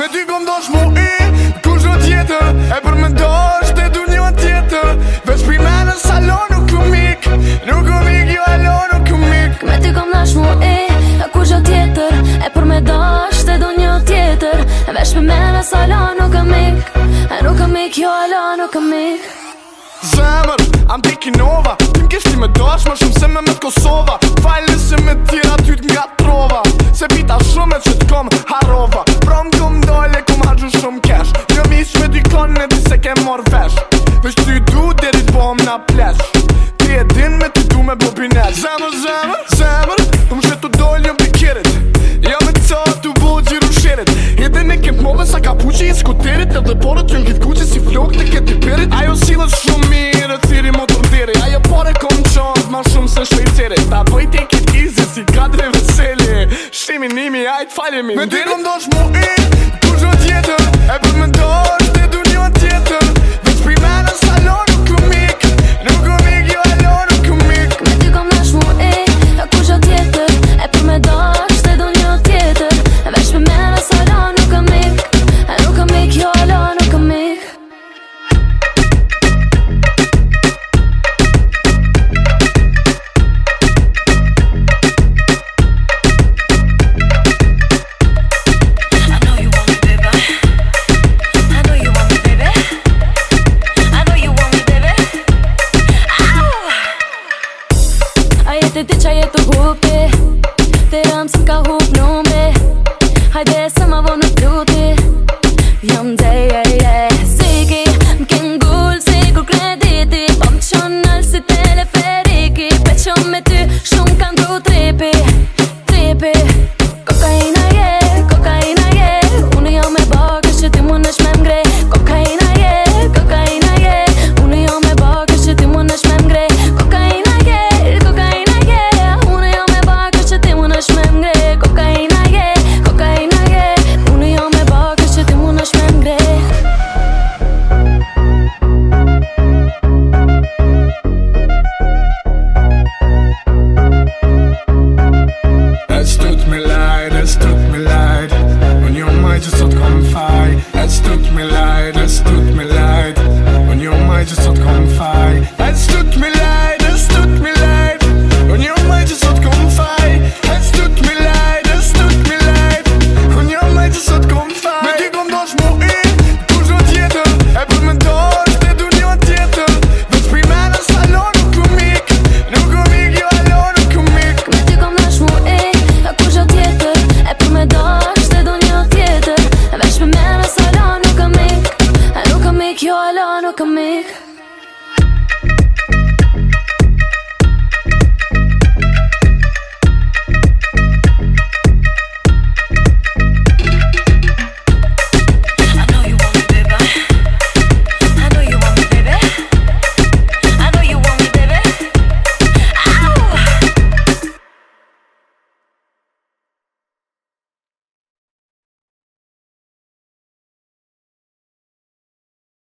Me ty kom po dosh mu i Kush në tjetër E për me dosh të du një tjetër Vesh për me në salon nuk ku mik Nuk ku mik jo e nuk ku mik Me ty kom po dosh mu i Kush në tjetër E për me dosh të du një tjetër Vesh për me në salon nuk ku mik Nuk ku mik jo e nuk ku mik Zemër, I'm taking over Tim kishti me dosh Ma shumë se me me t'Kosova Fajlë se me tjetër me di se ke mor vesh Vesh ty du deri t'bo po om na plesh Ti e din me ti du me bobinet Zemër, zemër, zemër Tu më shetu dojnë njëm pikirit Ja jo me të cërë tu bu gjiru shirit Jete në kem pove sa kapuqi puqe i skuterit Edhe porët që njit kuqe si flok të ketë i pirit Ajo silës shumë mirë të më të ndiri Ajo pare kom qonë ma shumë se shlej Ta bëjt e ketë izi si kadre veseli Shimi nimi ajt falimi Me ti kom do shmu i Kur plumbi Hajde se ma vonë të tuti Jam dhe